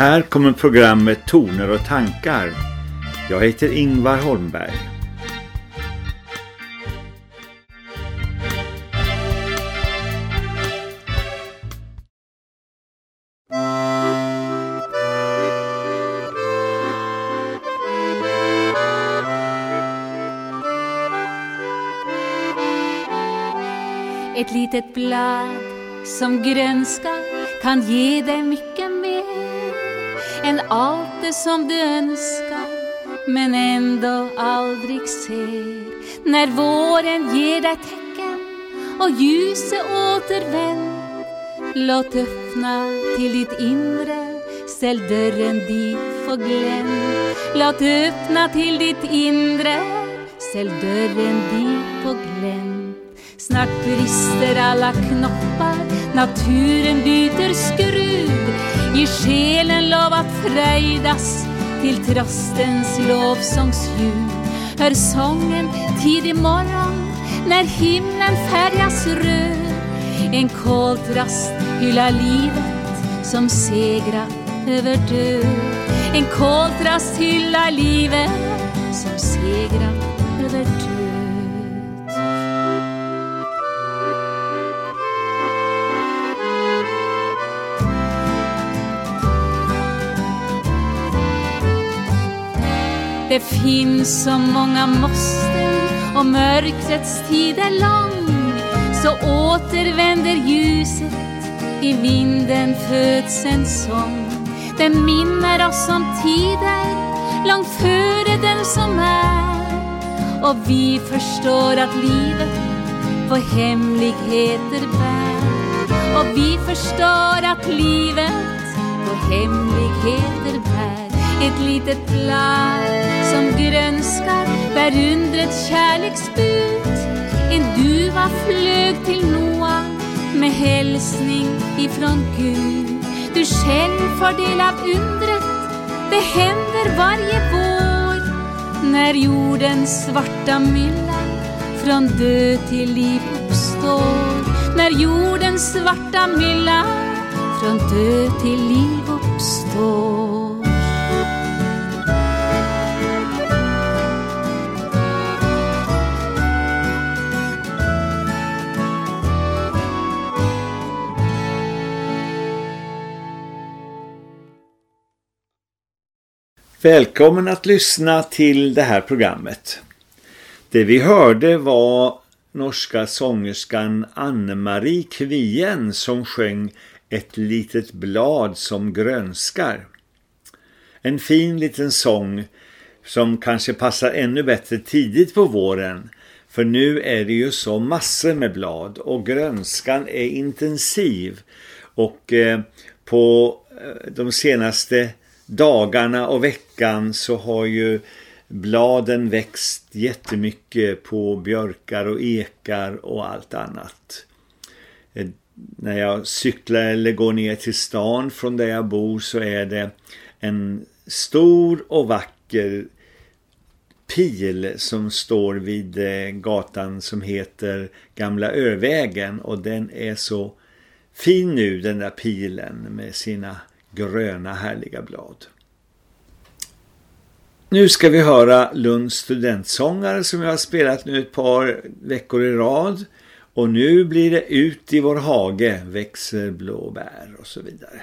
Här kommer programmet Toner och tankar. Jag heter Ingvar Holmberg. Ett litet blad som grönska kan ge dig mycket än allt det som du önskar men ändå aldrig ser. När våren ger dig tecken och ljuset återvänder låt öppna till ditt inre ställ dörren dit på glänt. Låt öppna till ditt inre ställ dörren dit på glänt. Snart brister alla knoppar, naturen byter skruv. Ge själen lov att fröjdas till tröstens lovsångsljud. Hör sången tidig morgon när himlen färgas röd. En koltrast hyllar livet som segrat över död. En koltrast hyllar livet som segrat över död. Det finns så många måsten och mörkrets tid är lång. Så återvänder ljuset i vinden föds en sång. Den minner oss om tider långt före den som är. Och vi förstår att livet på hemligheter bär. Och vi förstår att livet på hemligheter bär ett litet blad som grönskar bär undrets kärleksbud. En duva flög till Noa med hälsning ifrån Gud. Du själv får del av undret, det händer varje vår. När jordens svarta mylla från död till liv uppstår. När jordens svarta mylla från död till liv uppstår. Välkommen att lyssna till det här programmet. Det vi hörde var norska sångerskan Anne-Marie Kvien som sjöng Ett litet blad som grönskar. En fin liten sång som kanske passar ännu bättre tidigt på våren för nu är det ju så massor med blad och grönskan är intensiv och eh, på eh, de senaste dagarna och veckan så har ju bladen växt jättemycket på björkar och ekar och allt annat. Eh, när jag cyklar eller går ner till stan från där jag bor så är det en stor och vacker pil som står vid eh, gatan som heter Gamla Övägen och den är så fin nu den där pilen med sina gröna härliga blad. Nu ska vi höra Lunds studentsångare som jag har spelat nu ett par veckor i rad. Och nu blir det ut i vår hage, växer blåbär och så vidare.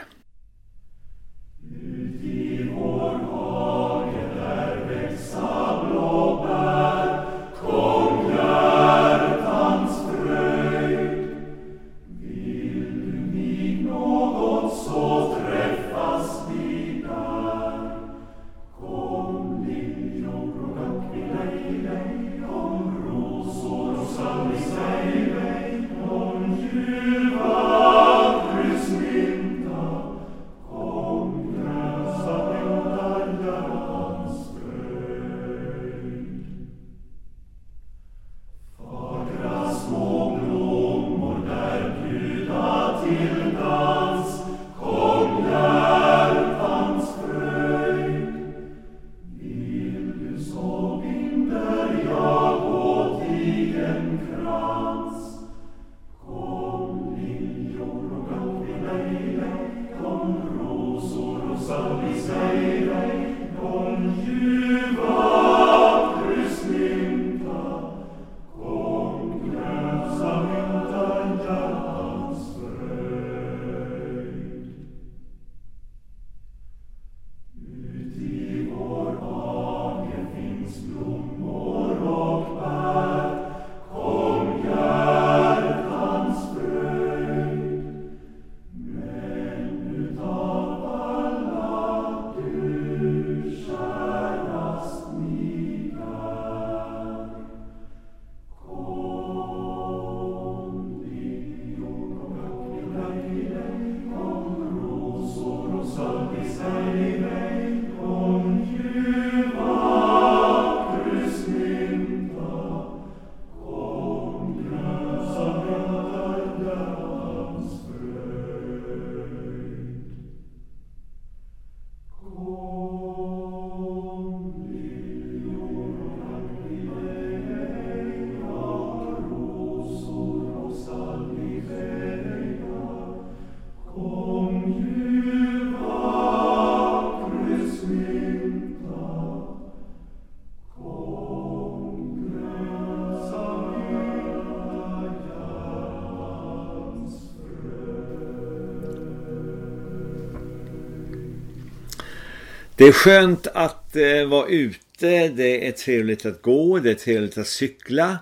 Det är skönt att eh, vara ute, det är trevligt att gå, det är trevligt att cykla.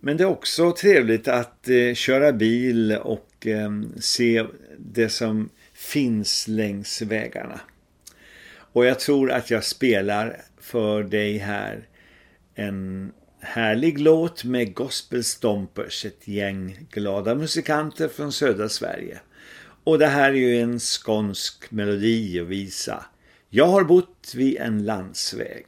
Men det är också trevligt att eh, köra bil och eh, se det som finns längs vägarna. Och jag tror att jag spelar för dig här en härlig låt med Gospel Stompers, ett gäng glada musikanter från södra Sverige. Och det här är ju en skånsk melodi och visa. Jag har bott vid en landsväg.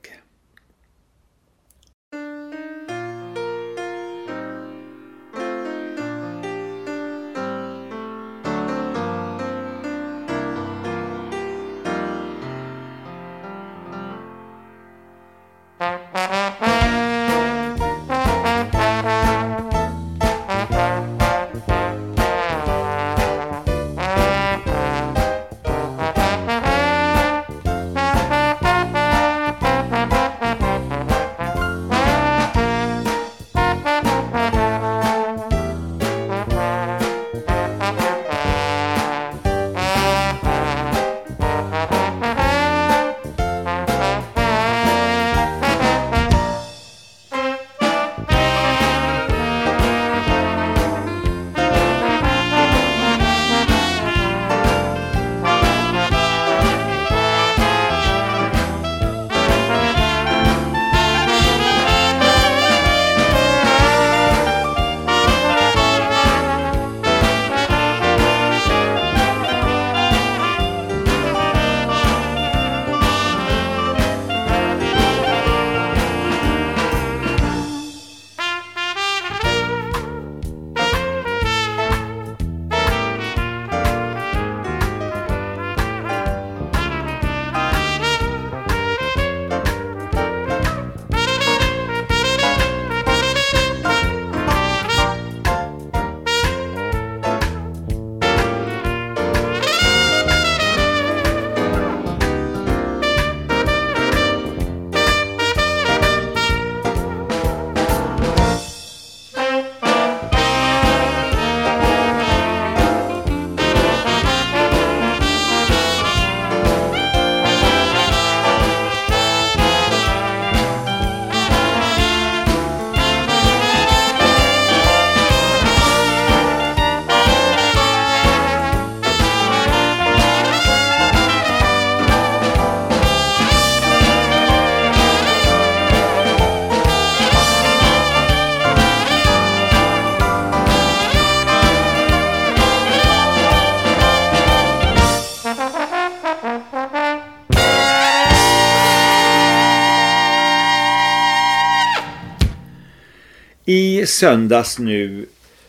Söndags nu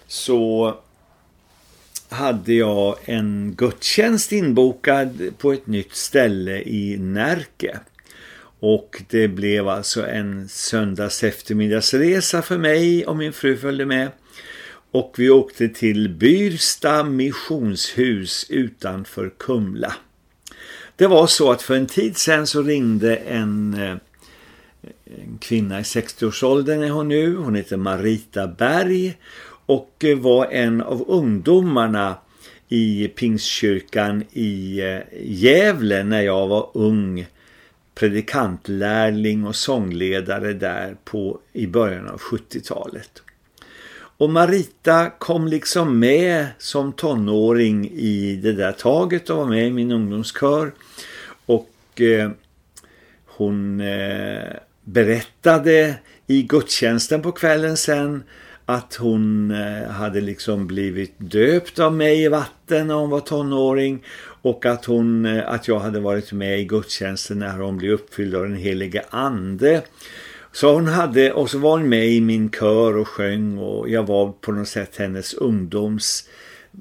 så hade jag en gudstjänst inbokad på ett nytt ställe i Närke. Och det blev alltså en söndags eftermiddagsresa för mig och min fru följde med. Och vi åkte till Byrsta missionshus utanför Kumla. Det var så att för en tid sedan så ringde en, eh, en kvinna i 60-årsåldern är hon nu. Hon heter Marita Berg och eh, var en av ungdomarna i Pingstkyrkan i eh, Gävle när jag var ung predikantlärling och sångledare där på i början av 70-talet. Och Marita kom liksom med som tonåring i det där taget och var med i min ungdomskör. Och eh, hon eh, berättade i gudstjänsten på kvällen sen att hon eh, hade liksom blivit döpt av mig i vatten när hon var tonåring och att, hon, eh, att jag hade varit med i gudstjänsten när hon blev uppfylld av den helige ande. Så hon hade, och så var hon med i min kör och sjöng och jag var på något sätt hennes ungdoms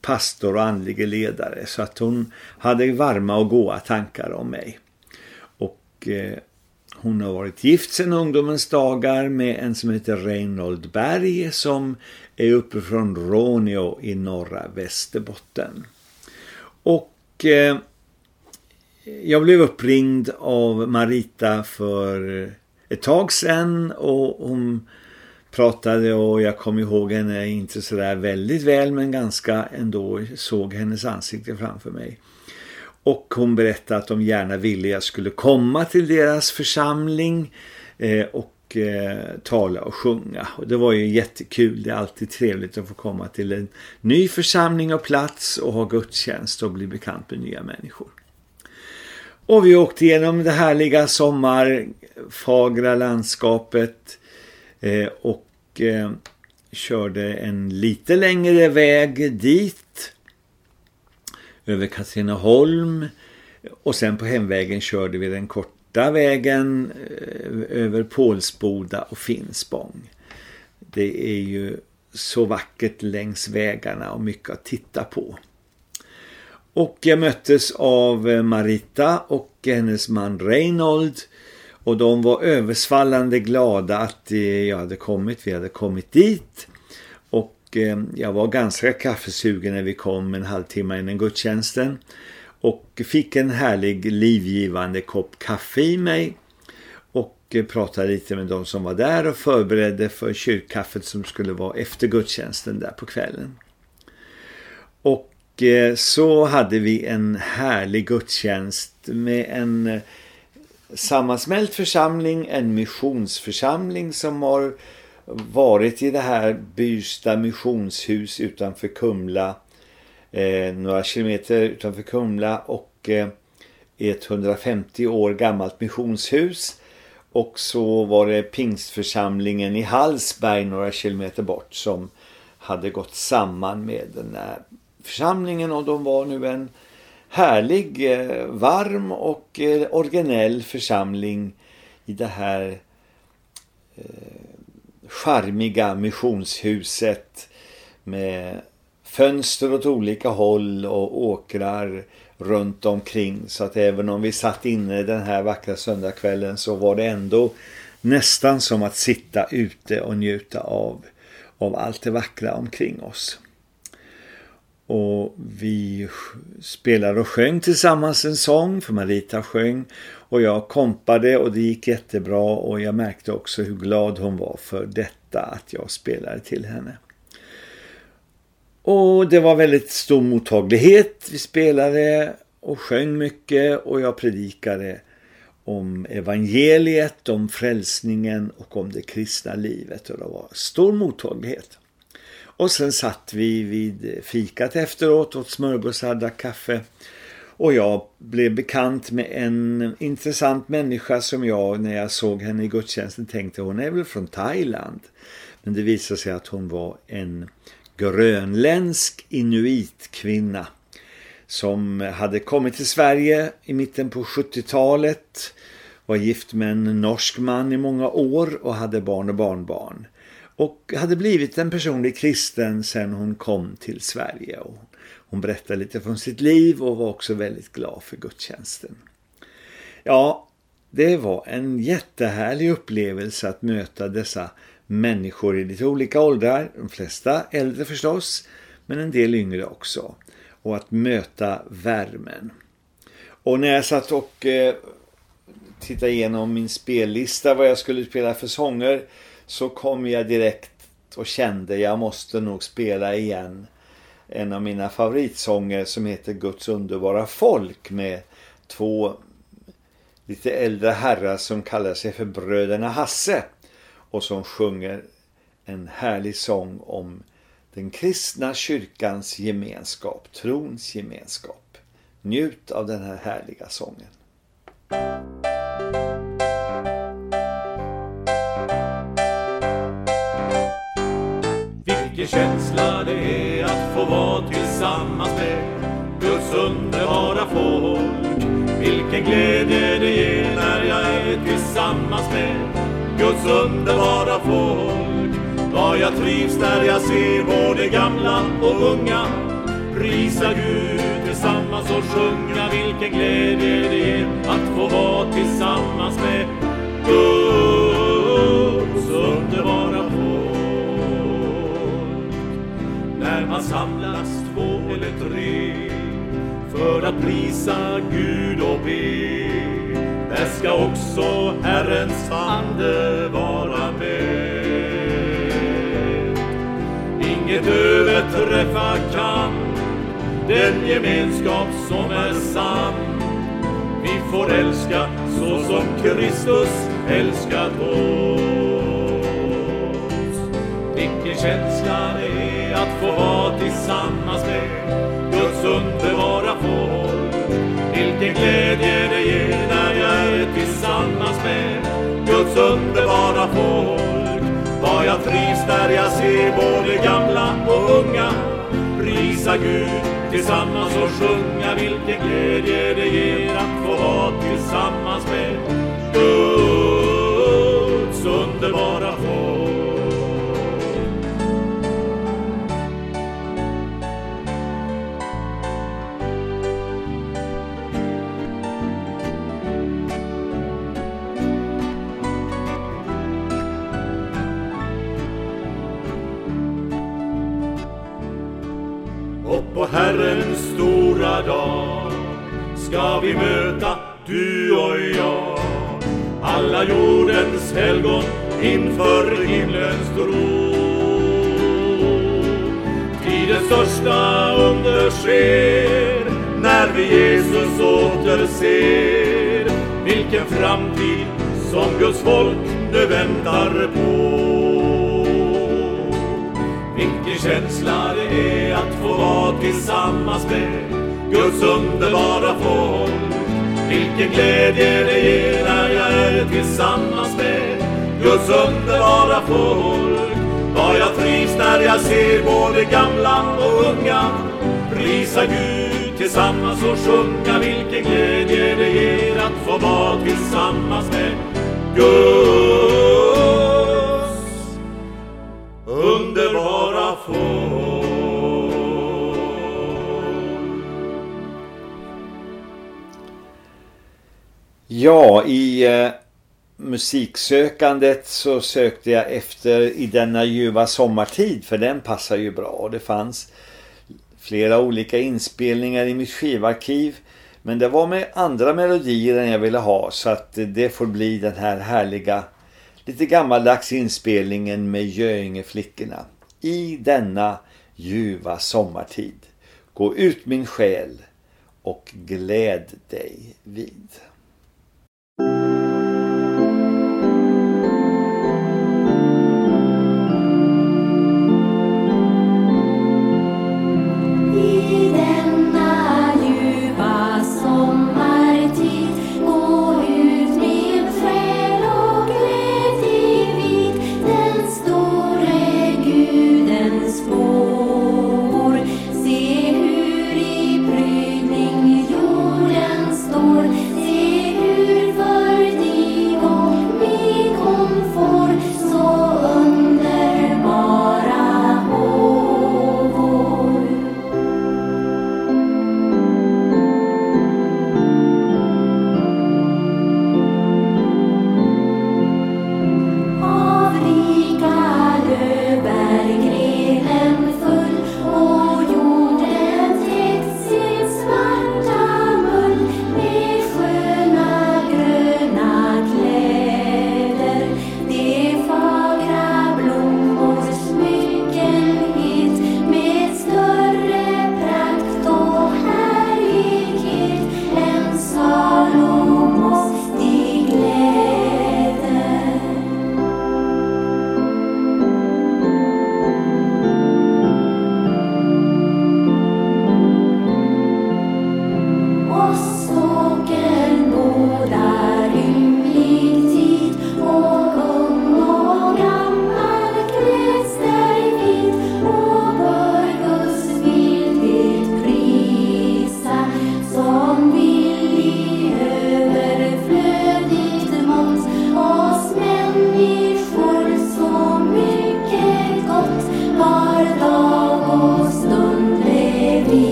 pastor och andlige ledare så att hon hade varma och goda tankar om mig. Och eh, hon har varit gift sedan ungdomens dagar med en som heter Reinhold Berg som är uppe från Råneå i norra Västerbotten. Och eh, jag blev uppringd av Marita för ett tag sedan och hon pratade och jag kom ihåg henne inte sådär väldigt väl men ganska ändå såg hennes ansikte framför mig. Och hon berättade att de gärna ville jag skulle komma till deras församling eh, och eh, tala och sjunga. Och det var ju jättekul, det är alltid trevligt att få komma till en ny församling och plats och ha gudstjänst och bli bekant med nya människor. Och vi åkte igenom det härliga sommarfagra landskapet eh, och körde en lite längre väg dit över Katrineholm och sen på hemvägen körde vi den korta vägen eh, över Pålsboda och Finspång. Det är ju så vackert längs vägarna och mycket att titta på. Och jag möttes av eh, Marita och hennes man Reinhold och de var översvallande glada att eh, jag hade kommit, vi hade kommit dit. Och eh, jag var ganska kaffesugen när vi kom en halvtimme innan gudstjänsten. Och fick en härlig livgivande kopp kaffe i mig. Och eh, pratade lite med de som var där och förberedde för kyrkkaffet som skulle vara efter gudstjänsten där på kvällen. Och eh, så hade vi en härlig gudstjänst med en sammansmält församling, en missionsförsamling som har varit i det här Byrsta missionshus utanför Kumla, eh, några kilometer utanför Kumla och eh, ett 150 år gammalt missionshus. Och så var det pingstförsamlingen i Hallsberg några kilometer bort som hade gått samman med den här församlingen och de var nu en härlig, eh, varm och eh, originell församling i det här eh, charmiga missionshuset med fönster åt olika håll och åkrar runt omkring så att även om vi satt inne den här vackra söndagskvällen så var det ändå nästan som att sitta ute och njuta av, av allt det vackra omkring oss. Och vi spelade och sjöng tillsammans en sång, för Marita sjöng. Och jag kompade och det gick jättebra och jag märkte också hur glad hon var för detta att jag spelade till henne. Och det var väldigt stor mottaglighet. Vi spelade och sjöng mycket och jag predikade om evangeliet, om frälsningen och om det kristna livet. Och det var stor mottaglighet. Och sen satt vi vid fikat efteråt, åt smörgåsar, drack kaffe. Och jag blev bekant med en intressant människa som jag när jag såg henne i gudstjänsten tänkte hon är väl från Thailand. Men det visade sig att hon var en grönländsk inuitkvinna som hade kommit till Sverige i mitten på 70-talet. Var gift med en norsk man i många år och hade barn och barnbarn och hade blivit en personlig kristen sedan hon kom till Sverige. Och hon berättade lite från sitt liv och var också väldigt glad för gudstjänsten. Ja, det var en jättehärlig upplevelse att möta dessa människor i lite olika åldrar, de flesta äldre förstås, men en del yngre också. Och att möta värmen. Och när jag satt och eh, tittade igenom min spellista vad jag skulle spela för sånger så kom jag direkt och kände jag måste nog spela igen en av mina favoritsånger som heter Guds underbara folk med två lite äldre herrar som kallar sig för Bröderna Hasse och som sjunger en härlig sång om den kristna kyrkans gemenskap, trons gemenskap. Njut av den här härliga sången. Vilken känsla det är att få vara tillsammans med Guds underbara folk. Vilken glädje det ger när jag är tillsammans med Guds underbara folk. Vad jag trivs när jag ser både gamla och unga prisa Gud tillsammans och sjunga vilken glädje det ger att få vara tillsammans med Guds man samlas två eller tre för att prisa Gud och be där ska också Herrens ande vara med. Inget överträffa kan den gemenskap som är sann. Vi får älska så som Kristus älskat oss. Vilken känsla det är att få vara tillsammans med Guds underbara folk. Vilken glädje det ger när jag är tillsammans med Guds underbara folk. Vad jag trivs när jag ser både gamla och unga prisa Gud tillsammans och sjunga vilken glädje det ger att få vara tillsammans med Guds underbara ska vi möta du och jag alla jordens helgon inför himlens tron. Tidens största under sker när vi Jesus återser. Vilken framtid som Guds folk nu väntar på. Vilken känsla det är att få vara tillsammans med Guds underbara folk. Vilken glädje det ger när jag är tillsammans med Guds underbara folk. Vad jag trivs när jag ser både gamla och unga prisa Gud tillsammans och sjunga vilken glädje det ger att få vara tillsammans med Gud. Ja, i eh, musiksökandet så sökte jag efter i denna ljuva sommartid för den passar ju bra och det fanns flera olika inspelningar i mitt skivarkiv men det var med andra melodier än jag ville ha så att det får bli den här härliga lite gammaldags inspelningen med Göingeflickorna i denna ljuva sommartid. Gå ut min själ och gläd dig vid.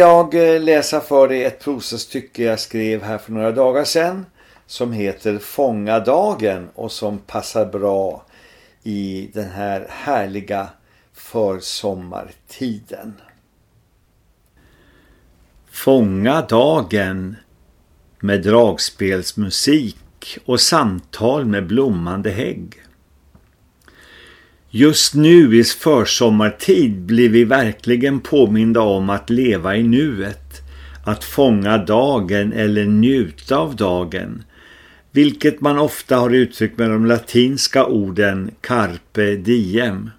Jag eh, läsa för dig ett prosastycke jag skrev här för några dagar sedan som heter Fånga dagen och som passar bra i den här härliga försommartiden. Fånga dagen med dragspelsmusik och samtal med blommande hägg. Just nu i försommartid blir vi verkligen påminda om att leva i nuet, att fånga dagen eller njuta av dagen, vilket man ofta har uttryckt med de latinska orden carpe diem.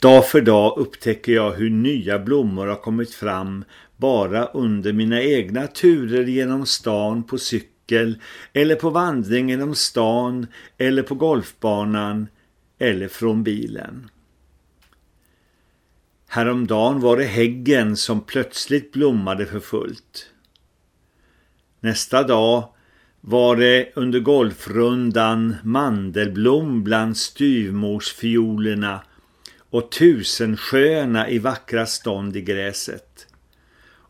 Dag för dag upptäcker jag hur nya blommor har kommit fram bara under mina egna turer genom stan på cykel eller på vandring genom stan eller på golfbanan eller från bilen. Häromdagen var det häggen som plötsligt blommade för fullt. Nästa dag var det under golfrundan mandelblom bland styvmorsfiolerna och tusensköna i vackra stånd i gräset.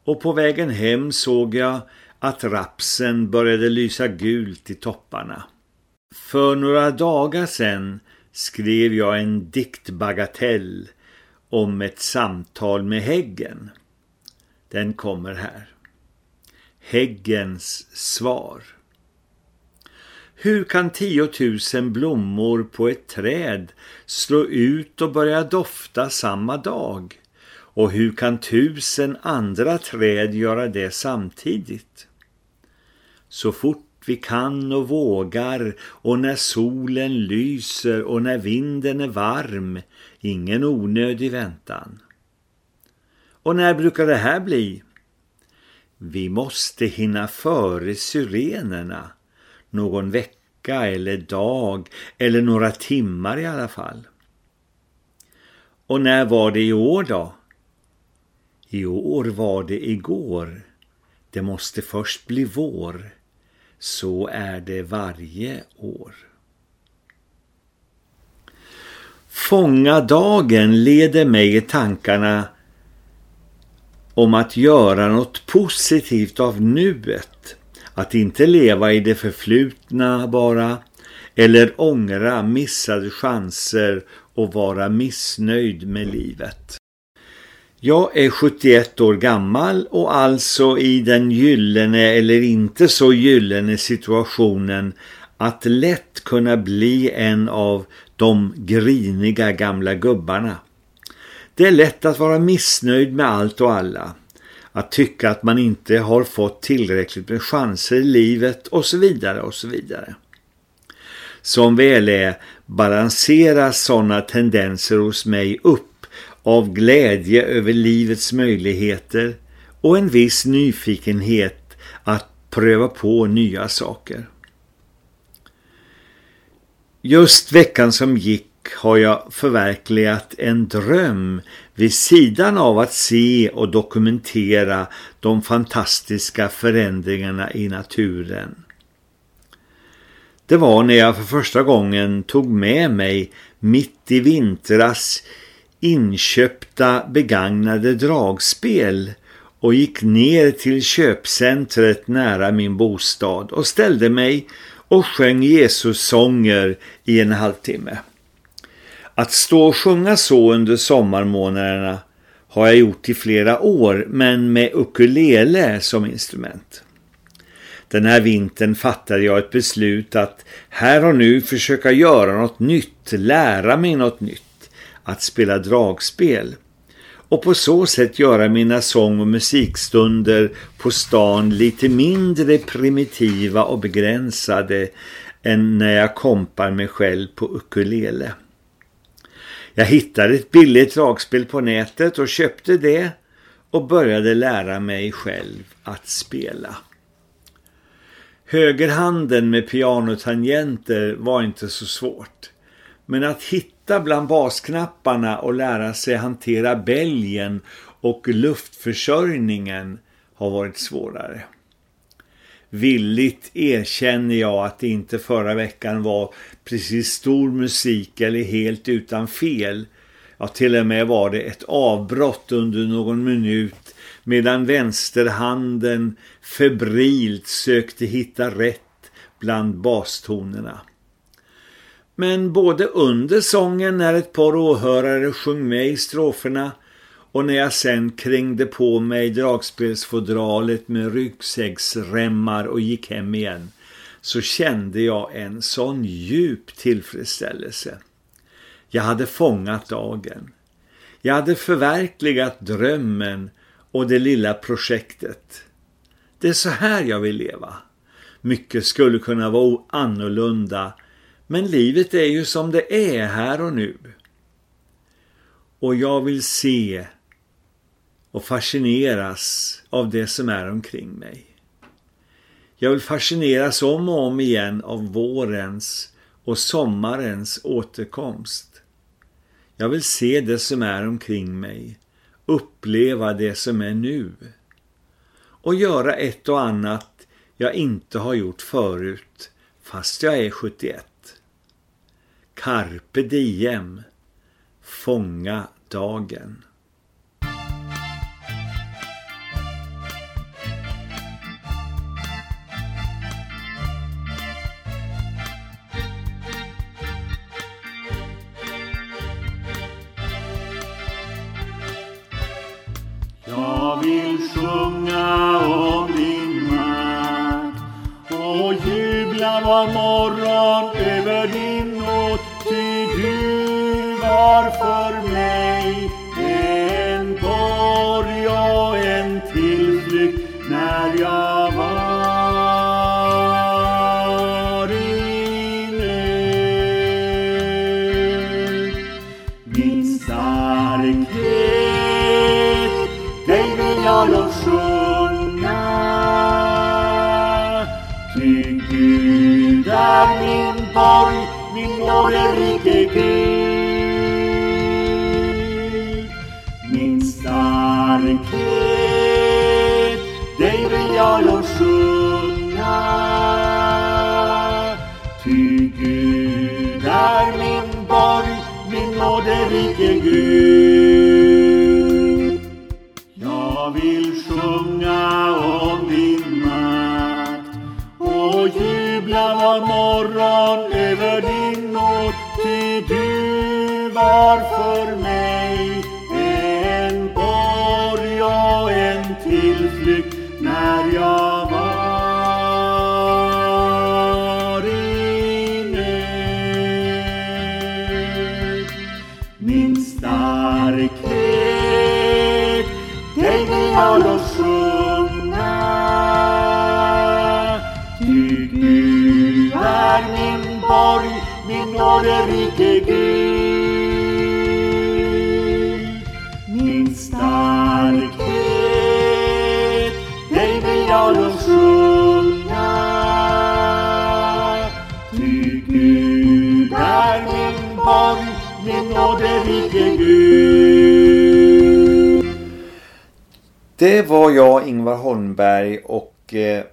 Och på vägen hem såg jag att rapsen började lysa gult i topparna. För några dagar sedan skrev jag en diktbagatell om ett samtal med häggen. Den kommer här. Häggens svar. Hur kan tiotusen blommor på ett träd slå ut och börja dofta samma dag? Och hur kan tusen andra träd göra det samtidigt? Så fort vi kan och vågar och när solen lyser och när vinden är varm, ingen onödig väntan. Och när brukar det här bli? Vi måste hinna före syrenerna, någon vecka eller dag eller några timmar i alla fall. Och när var det i år då? I år var det igår. Det måste först bli vår. Så är det varje år. Fånga dagen leder mig i tankarna om att göra något positivt av nuet. Att inte leva i det förflutna bara eller ångra missade chanser och vara missnöjd med livet. Jag är 71 år gammal och alltså i den gyllene eller inte så gyllene situationen att lätt kunna bli en av de griniga gamla gubbarna. Det är lätt att vara missnöjd med allt och alla. Att tycka att man inte har fått tillräckligt med chanser i livet och så vidare och så vidare. Som väl är balanseras sådana tendenser hos mig upp av glädje över livets möjligheter och en viss nyfikenhet att pröva på nya saker. Just veckan som gick har jag förverkligat en dröm vid sidan av att se och dokumentera de fantastiska förändringarna i naturen. Det var när jag för första gången tog med mig mitt i vintras inköpta begagnade dragspel och gick ner till köpcentret nära min bostad och ställde mig och sjöng Jesus sånger i en halvtimme. Att stå och sjunga så under sommarmånaderna har jag gjort i flera år men med ukulele som instrument. Den här vintern fattade jag ett beslut att här och nu försöka göra något nytt, lära mig något nytt att spela dragspel och på så sätt göra mina sång- och musikstunder på stan lite mindre primitiva och begränsade än när jag kompar mig själv på ukulele. Jag hittade ett billigt dragspel på nätet och köpte det och började lära mig själv att spela. Högerhanden med pianotangenter var inte så svårt. Men att hitta bland basknapparna och lära sig hantera bälgen och luftförsörjningen har varit svårare. Villigt erkänner jag att det inte förra veckan var precis stor musik eller helt utan fel. Ja, till och med var det ett avbrott under någon minut medan vänsterhanden febrilt sökte hitta rätt bland bastonerna. Men både under sången när ett par åhörare sjöng med i stroferna och när jag sen krängde på mig dragspelsfodralet med ryggsäcksremmar och gick hem igen så kände jag en sån djup tillfredsställelse. Jag hade fångat dagen. Jag hade förverkligat drömmen och det lilla projektet. Det är så här jag vill leva. Mycket skulle kunna vara annorlunda men livet är ju som det är här och nu. Och jag vill se och fascineras av det som är omkring mig. Jag vill fascineras om och om igen av vårens och sommarens återkomst. Jag vill se det som är omkring mig, uppleva det som är nu och göra ett och annat jag inte har gjort förut fast jag är 71. Carpe diem, fånga dagen. Jag vill sjunga om din makt och jubla var morgon över din du och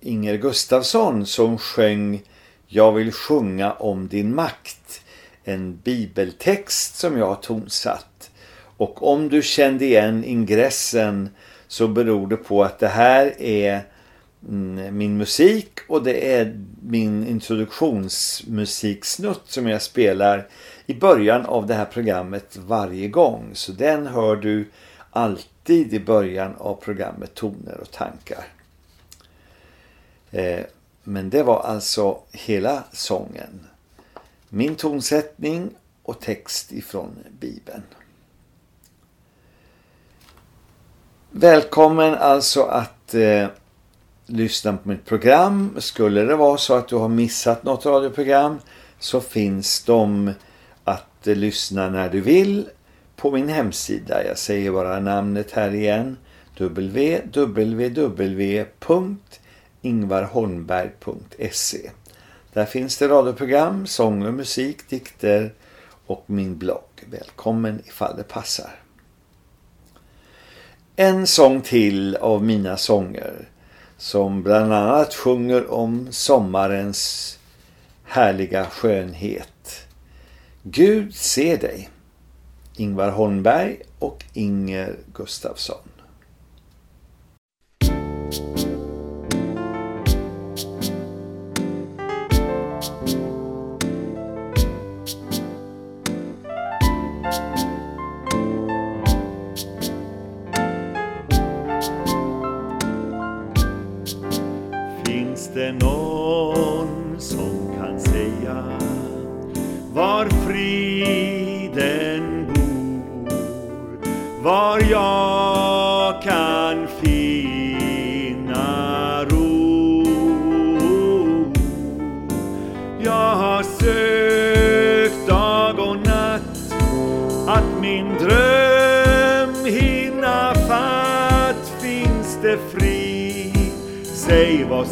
Inger Gustafsson som sjöng Jag vill sjunga om din makt. En bibeltext som jag har tonsatt. Och om du kände igen ingressen så beror det på att det här är mm, min musik och det är min introduktionsmusiksnutt som jag spelar i början av det här programmet varje gång. Så den hör du alltid i början av programmet Toner och tankar. Eh, men det var alltså hela sången. Min tonsättning och text ifrån Bibeln. Välkommen alltså att eh, lyssna på mitt program. Skulle det vara så att du har missat något radioprogram så finns de att eh, lyssna när du vill på min hemsida. Jag säger bara namnet här igen ingvarholmberg.se. Där finns det radioprogram, sånger, musik, dikter och min blogg. Välkommen ifall det passar. En sång till av mina sånger som bland annat sjunger om sommarens härliga skönhet. Gud ser dig. Ingvar Holmberg och Inger Gustafsson. Friden bor, var jag kan finna ro. Jag har sökt dag och natt att min dröm hinna fatt finns det fri. Säg vad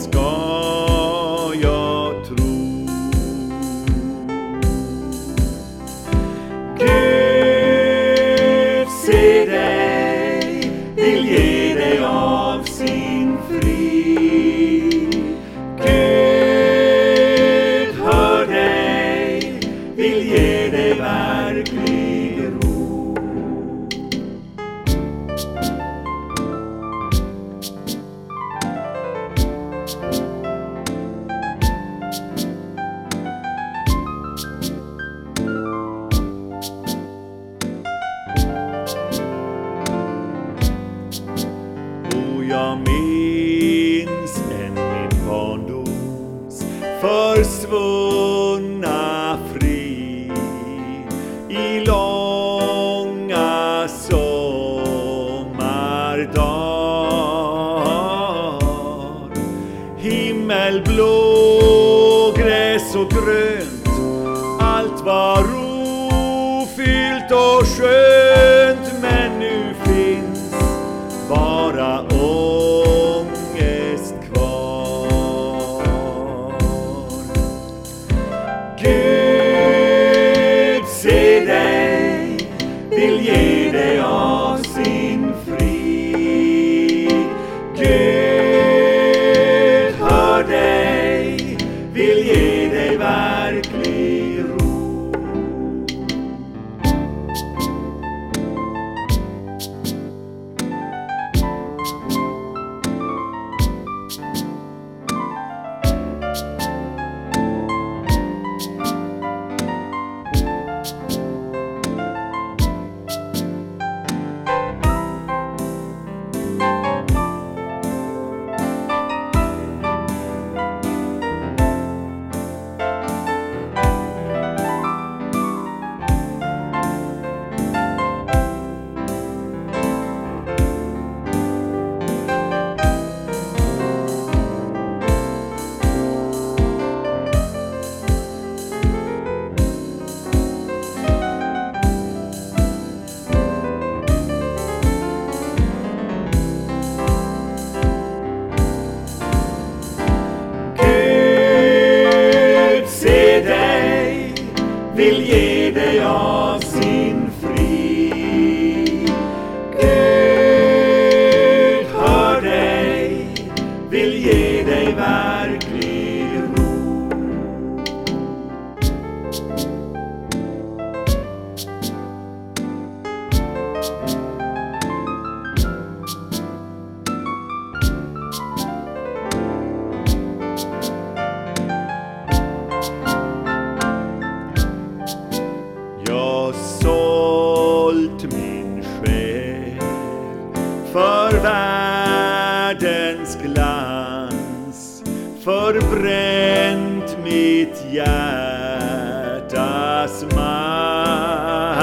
hjärtas mark.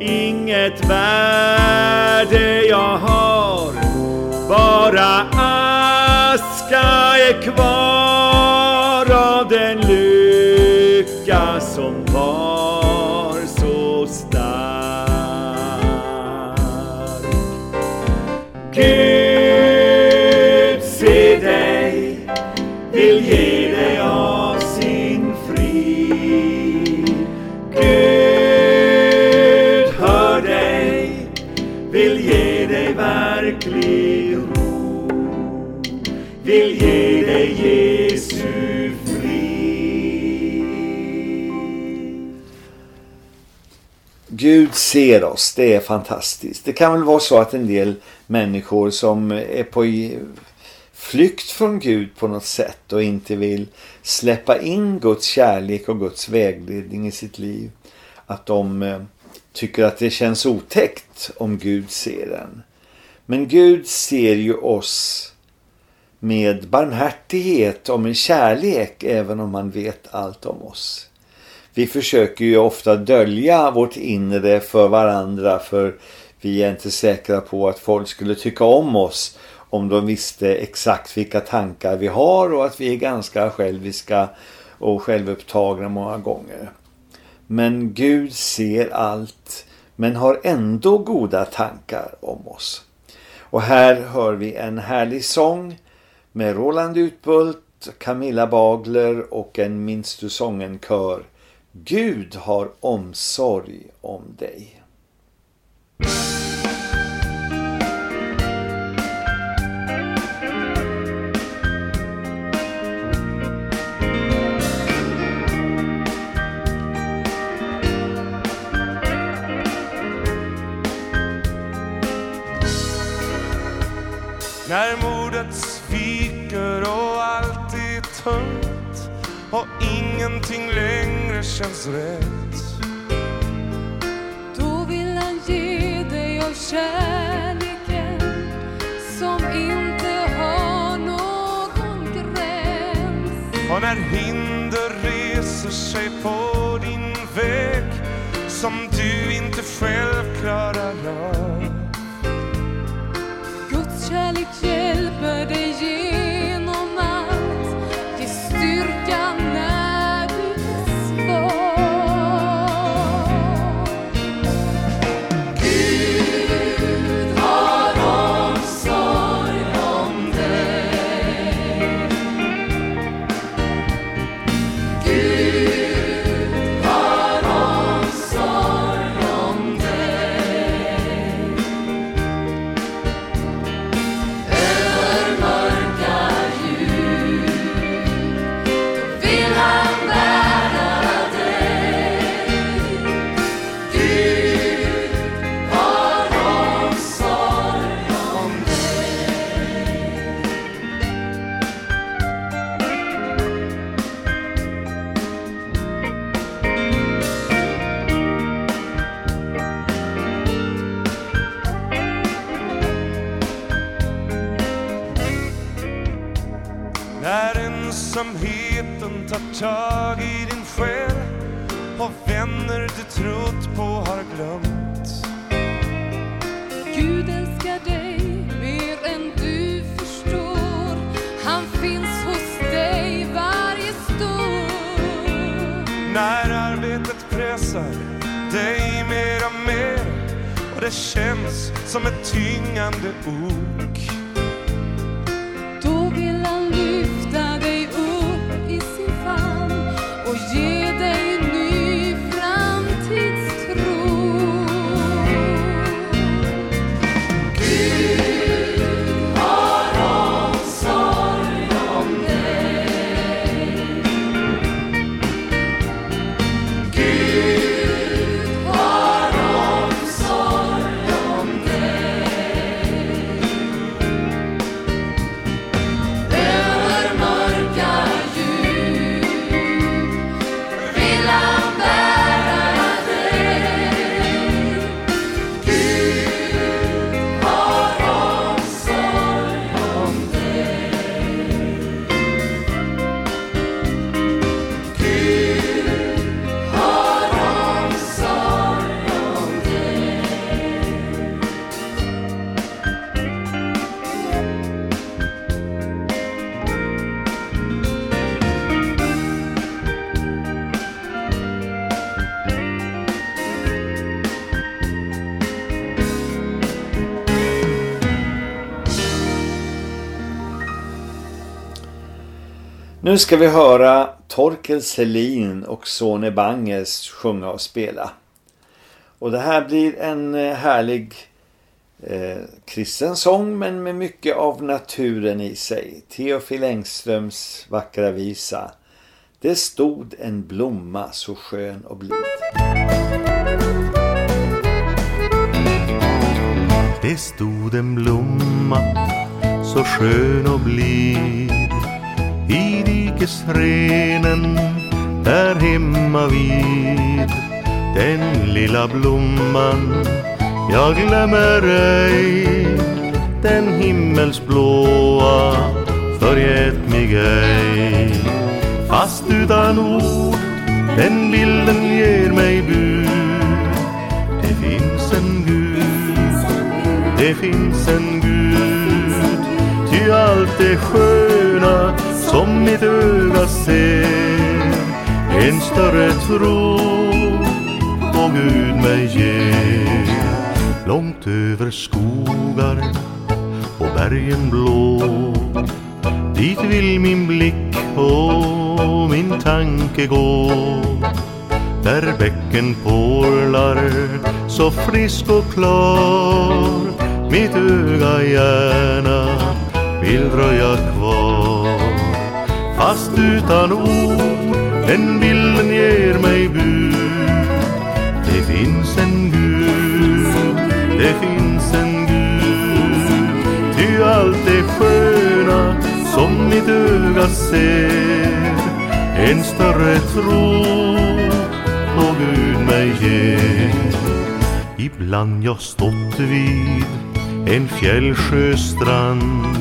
Inget värde Gud ser oss, det är fantastiskt. Det kan väl vara så att en del människor som är på flykt från Gud på något sätt och inte vill släppa in Guds kärlek och Guds vägledning i sitt liv. Att de eh, tycker att det känns otäckt om Gud ser en. Men Gud ser ju oss med barmhärtighet och med kärlek även om han vet allt om oss. Vi försöker ju ofta dölja vårt inre för varandra för vi är inte säkra på att folk skulle tycka om oss om de visste exakt vilka tankar vi har och att vi är ganska själviska och självupptagna många gånger. Men Gud ser allt men har ändå goda tankar om oss. Och här hör vi en härlig sång med Roland Utbult, Camilla Bagler och en Minns du sången kör. Gud har omsorg om dig. Känns rätt. Då vill han ge dig av kärleken som inte har någon gräns. Och när hinder reser sig på din väg som du inte själv klarar av. När ensamheten tar tag i din själ och vänner du trott på har glömt. Gud älskar dig mer än du förstår. Han finns hos dig varje stund. När arbetet pressar dig mer och mer och det känns som ett tyngande ok. Nu ska vi höra Torkel Selin och Sone Banges sjunga och spela. Och det här blir en eh, härlig eh, kristen sång men med mycket av naturen i sig. Theofil Engströms vackra visa. Det stod en blomma så skön och blid. Det stod en blomma så skön och blid virkesrenen där hemma vid. Den lilla blomman jag glömmer ej. Den himmelsblåa förgät mig ej. Fast utan ord den bilden ger mig bud. Det finns en Gud, det finns en Gud. Ty allt det sköna som mitt öga ser En större tro på Gud mig ger Långt över skogar och bergen blå. Dit vill min blick och min tanke gå. Där bäcken porlar så frisk och klar. Mitt öga gärna vill dröja kvar. Fast utan ord. Den bilden ger mig bud. Det finns en Gud, det finns en Gud. Ty allt det sköna som mitt öga ser. En större tro må Gud mig ger Ibland jag stått vid en fjällsjöstrand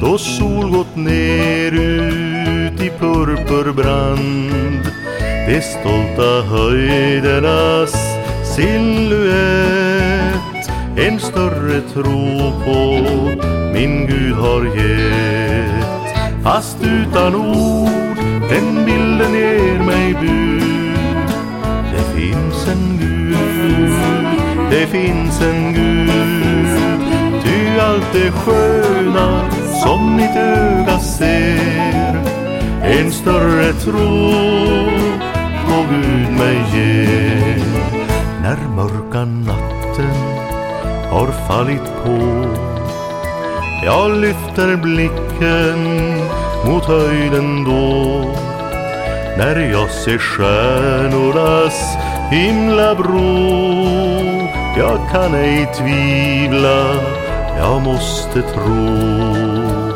Då sol gått ner ut i purpurbrand. De stolta höjdernas silhuett En större tro på min Gud har gett. Fast utan ord den bilden ger mig bud. Det finns en Gud, det finns en Gud. Ty allt det sköna som mitt öga ser. En större tro. På Gud mig ge. När mörka natten har fallit på. Jag lyfter blicken mot höjden då. När jag ser stjärnornas himlabrå Jag kan ej tvivla, jag måste tro.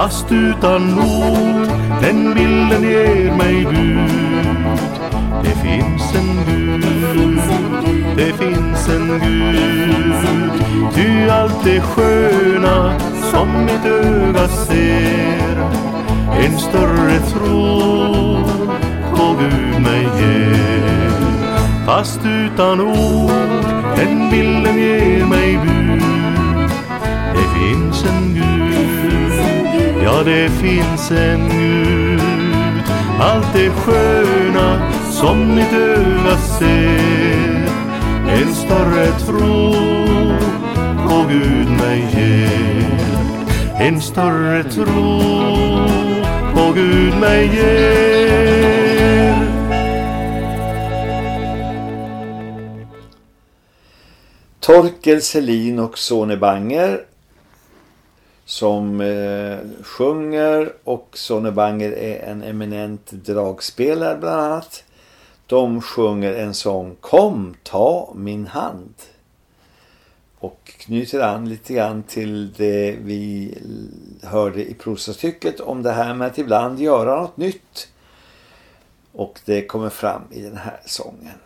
Fast utan ord, den bilden ger mig Gud. Det finns en Gud, det finns en Gud Ty allt det sköna som mitt öga ser En större tro på Gud mig ger Fast utan ord, den bilden ger mig Gud. Det finns en Gud, ja det finns en Gud. Allt det sköna som mitt öga ser. En större tro på Gud mig ger. En större tro på Gud mig ger. Torkel Selin och Sone Banger som eh, sjunger och Sonne Banger är en eminent dragspelare bland annat. De sjunger en sång Kom ta min hand och knyter an lite grann till det vi hörde i prosastycket om det här med att ibland göra något nytt. Och det kommer fram i den här sången.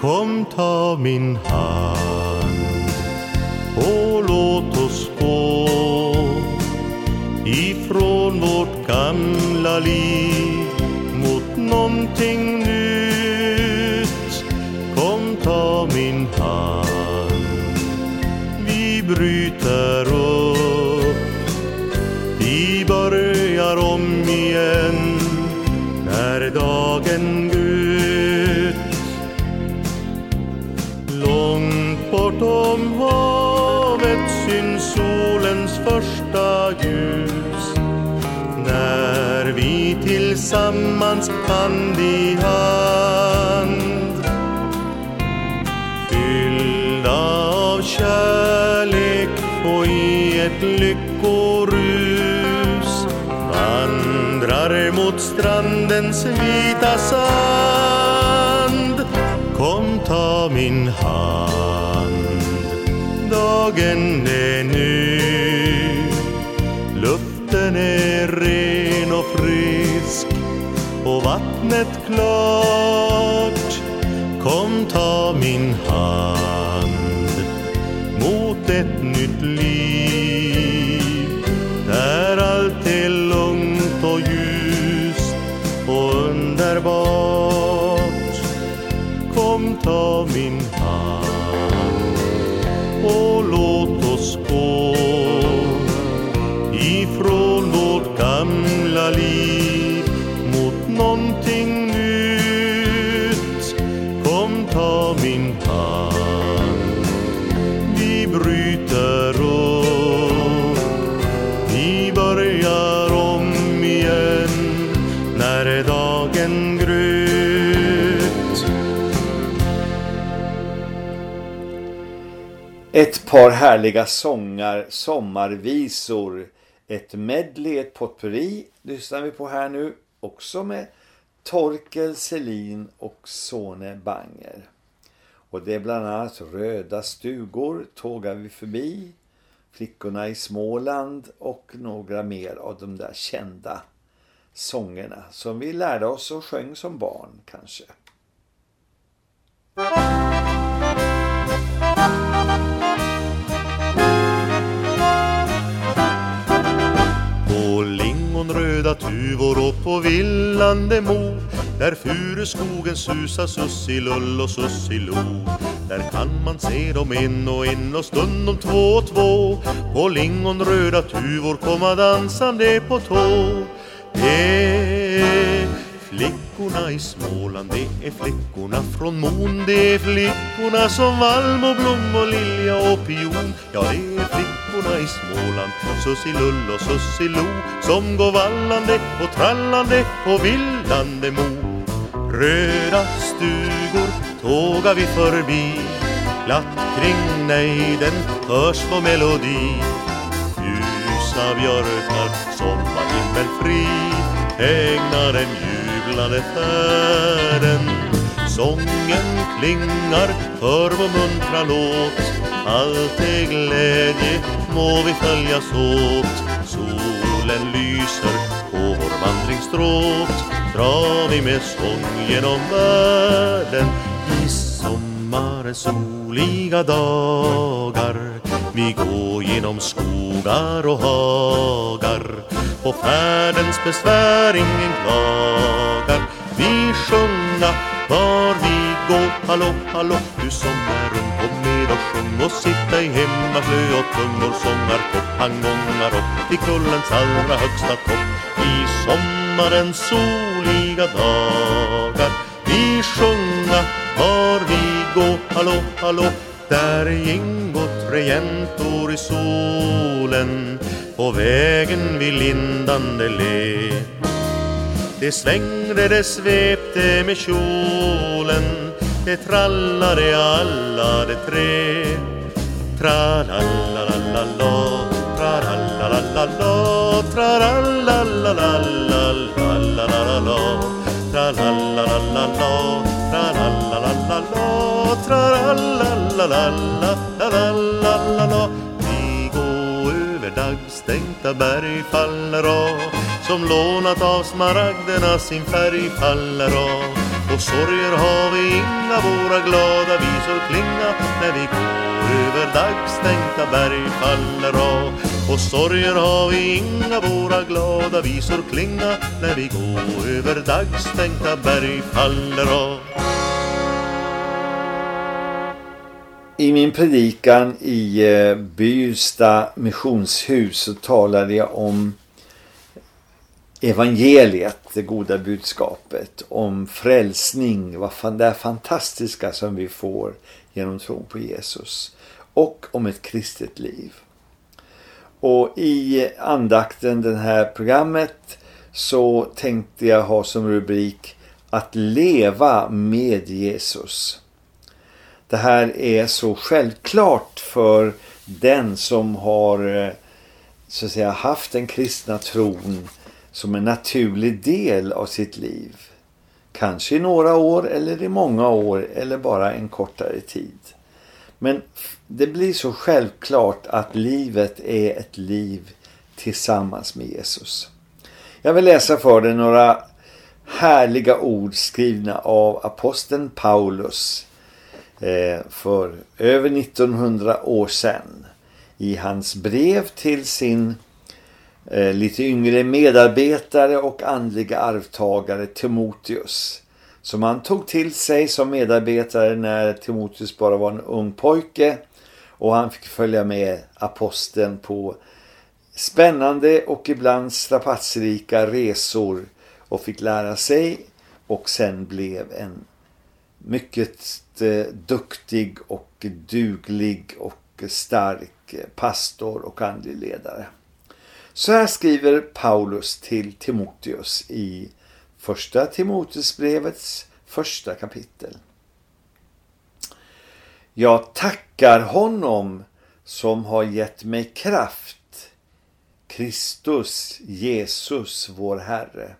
Kom ta min hand och låt oss gå ifrån vårt gamla liv mot någonting nytt. Kom ta min hand, vi bryter upp, tillsammans hand i hand. Fyllda av kärlek och i ett lyckorus. Vandrar mot strandens vita sand. Kom ta min hand. Dagen är vattnet klart. Kom ta min hand mot ett nytt liv. Där allt är lugnt och ljust och underbart. Kom ta min Ett par härliga sångar, sommarvisor, ett medley, ett potpurri lyssnar vi på här nu, också med Torkel Selin och Sone Banger. Och det är bland annat Röda stugor, Tågar vi förbi, Flickorna i Småland och några mer av de där kända sångerna som vi lärde oss och sjöng som barn kanske. Lingonröda tuvor och på villande mo. Där furuskogen susar sussilull och sussilo Där kan man se dem en och en och stundom två och två. På lingonröda tuvor komma dansande på tå. Yeah flickorna i Småland Det är flickorna från Mon Det är flickorna som valm och blom och lilja och pion. Ja, det är flickorna i Småland Sussilull och Sussilo Som går vallande och trallande och vildande mo. Röda stugor tågar vi förbi Glatt kring nejden hörs vår melodi. Ljusa björkar, sommarhimmel fri Ägnar den jublande färden Sången klingar för vår muntra låt. Allt är glädje, må vi följas åt Solen lyser på vår vandringsstråt. Drar vi med sång genom världen I sommarens soliga dagar. Vi går genom skogar och hagar. På färdens besvär ingen klagar. Vi sjunga var vi går. Hallå, hallå, du som är ung Kom med och sjung och sitta i hemmaslö och tungor sångar på pangångar upp i kullens allra högsta topp. I sommarens soliga dagar. Vi sjunga var vi går. Hallå, hallå, där gingot regentor i solen på vägen vid lindande le. Det svängde, det svepte med kjolen, det trallade alla de tre. Tra-la-la-la-la-la, tra-la-la-la-la, tra-la-la-la-la-la-la-la-la-la, tra-la-la-la-la-la, tra-la-la-la-la, tra-la-la la la la la la la la Vi går över daggstänkta berg faller av. Som lånat av smaragderna sin färg faller av. Och sorger har vi inga, våra glada visor klinga. När vi går över daggstänkta berg faller av. Och sorger har vi inga, våra glada visor klinga. När vi går över daggstänkta berg faller av. I min predikan i eh, Byrsta missionshus så talade jag om evangeliet, det goda budskapet, om frälsning, vad det fantastiska som vi får genom tron på Jesus och om ett kristet liv. Och i andakten den här programmet så tänkte jag ha som rubrik att leva med Jesus. Det här är så självklart för den som har eh, så att säga haft den kristna tron som en naturlig del av sitt liv. Kanske i några år eller i många år eller bara en kortare tid. Men det blir så självklart att livet är ett liv tillsammans med Jesus. Jag vill läsa för dig några härliga ord skrivna av aposteln Paulus Eh, för över 1900 år sedan. I hans brev till sin eh, lite yngre medarbetare och andliga arvtagare Timoteus som han tog till sig som medarbetare när Timoteus bara var en ung pojke och han fick följa med aposteln på spännande och ibland strapatsrika resor och fick lära sig och sen blev en mycket eh, duktig och duglig och stark pastor och andlig ledare. Så här skriver Paulus till Timoteus i första Timoteusbrevets första kapitel. Jag tackar honom som har gett mig kraft, Kristus Jesus vår Herre,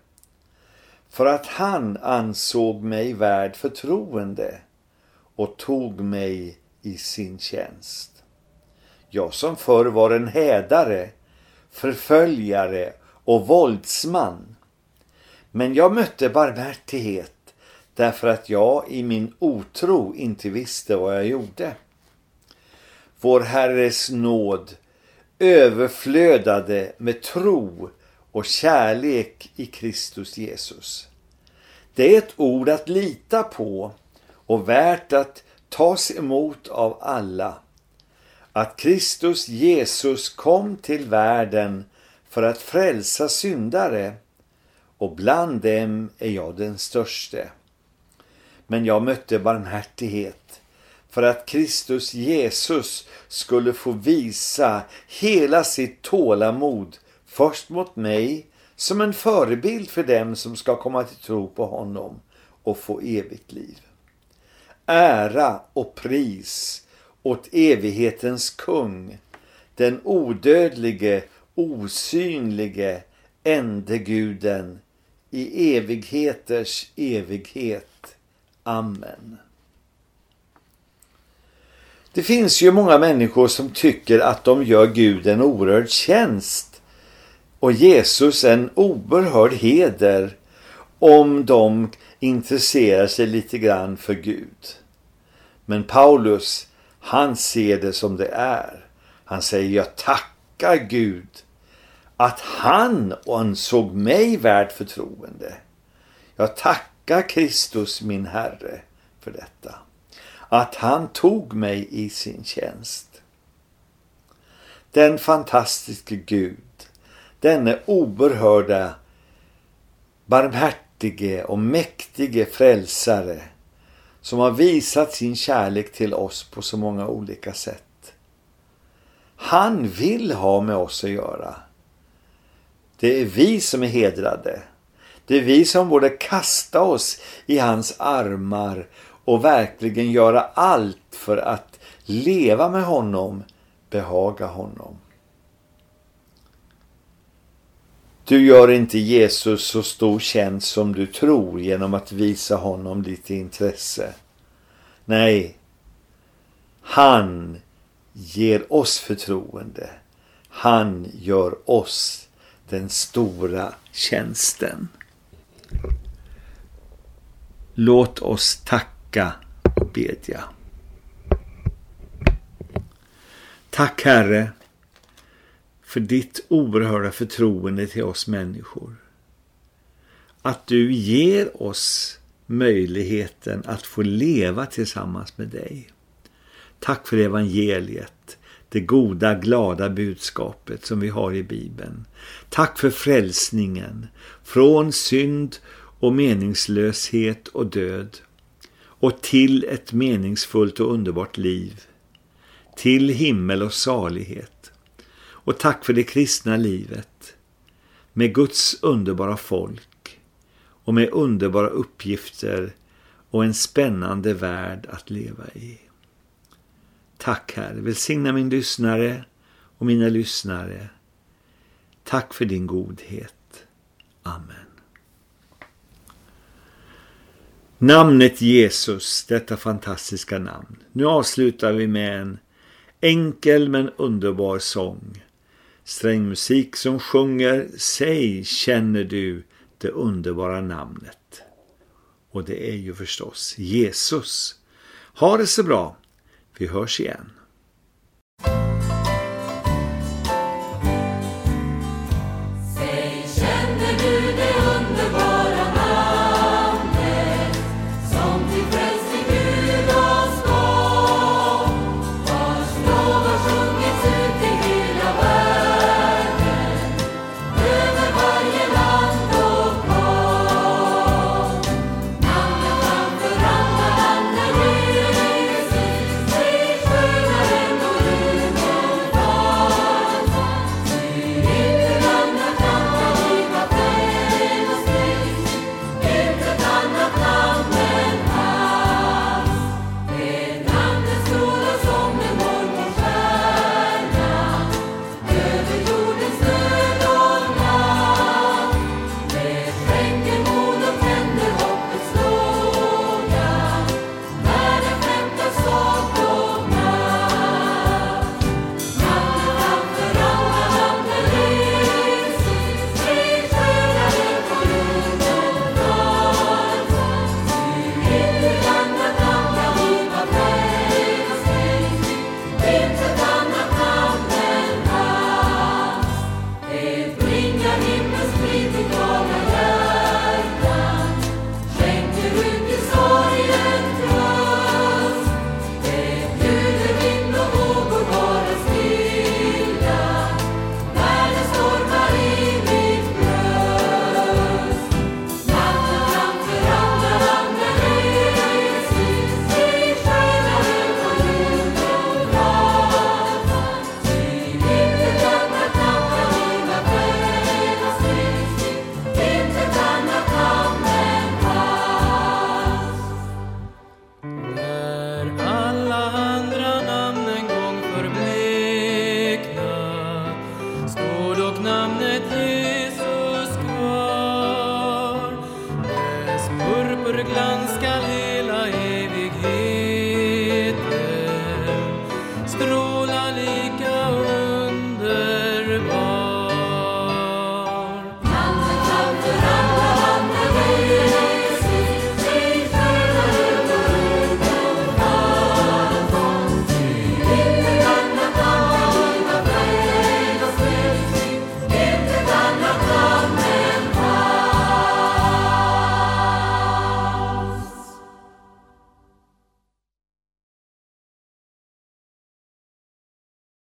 för att han ansåg mig värd förtroende och tog mig i sin tjänst. Jag som förr var en hädare, förföljare och våldsman. Men jag mötte barmhärtighet därför att jag i min otro inte visste vad jag gjorde. Vår Herres nåd överflödade med tro och kärlek i Kristus Jesus. Det är ett ord att lita på och värt att tas emot av alla. Att Kristus Jesus kom till världen för att frälsa syndare och bland dem är jag den störste. Men jag mötte barmhärtighet för att Kristus Jesus skulle få visa hela sitt tålamod först mot mig som en förebild för dem som ska komma till tro på honom och få evigt liv. Ära och pris åt evighetens kung, den odödlige, osynlige, ändeguden i evigheters evighet. Amen. Det finns ju många människor som tycker att de gör Gud en oerhörd tjänst och Jesus en oerhörd heder om de intresserar sig lite grann för Gud. Men Paulus, han ser det som det är. Han säger, jag tackar Gud att han ansåg mig värd förtroende. Jag tackar Kristus min Herre för detta. Att han tog mig i sin tjänst. Den fantastiske Gud, denne oberhörda, barmhärtige och mäktige frälsare som har visat sin kärlek till oss på så många olika sätt. Han vill ha med oss att göra. Det är vi som är hedrade. Det är vi som borde kasta oss i hans armar och verkligen göra allt för att leva med honom, behaga honom. Du gör inte Jesus så stor tjänst som du tror genom att visa honom ditt intresse. Nej, han ger oss förtroende. Han gör oss den stora tjänsten. Låt oss tacka och bedja. Tack Herre för ditt oerhörda förtroende till oss människor. Att du ger oss möjligheten att få leva tillsammans med dig. Tack för evangeliet, det goda, glada budskapet som vi har i Bibeln. Tack för frälsningen från synd och meningslöshet och död och till ett meningsfullt och underbart liv. Till himmel och salighet. Och tack för det kristna livet med Guds underbara folk och med underbara uppgifter och en spännande värld att leva i. Tack Herre, välsigna min lyssnare och mina lyssnare. Tack för din godhet. Amen. Namnet Jesus, detta fantastiska namn. Nu avslutar vi med en enkel men underbar sång strängmusik som sjunger Säg känner du det underbara namnet. Och det är ju förstås Jesus. Ha det så bra. Vi hörs igen.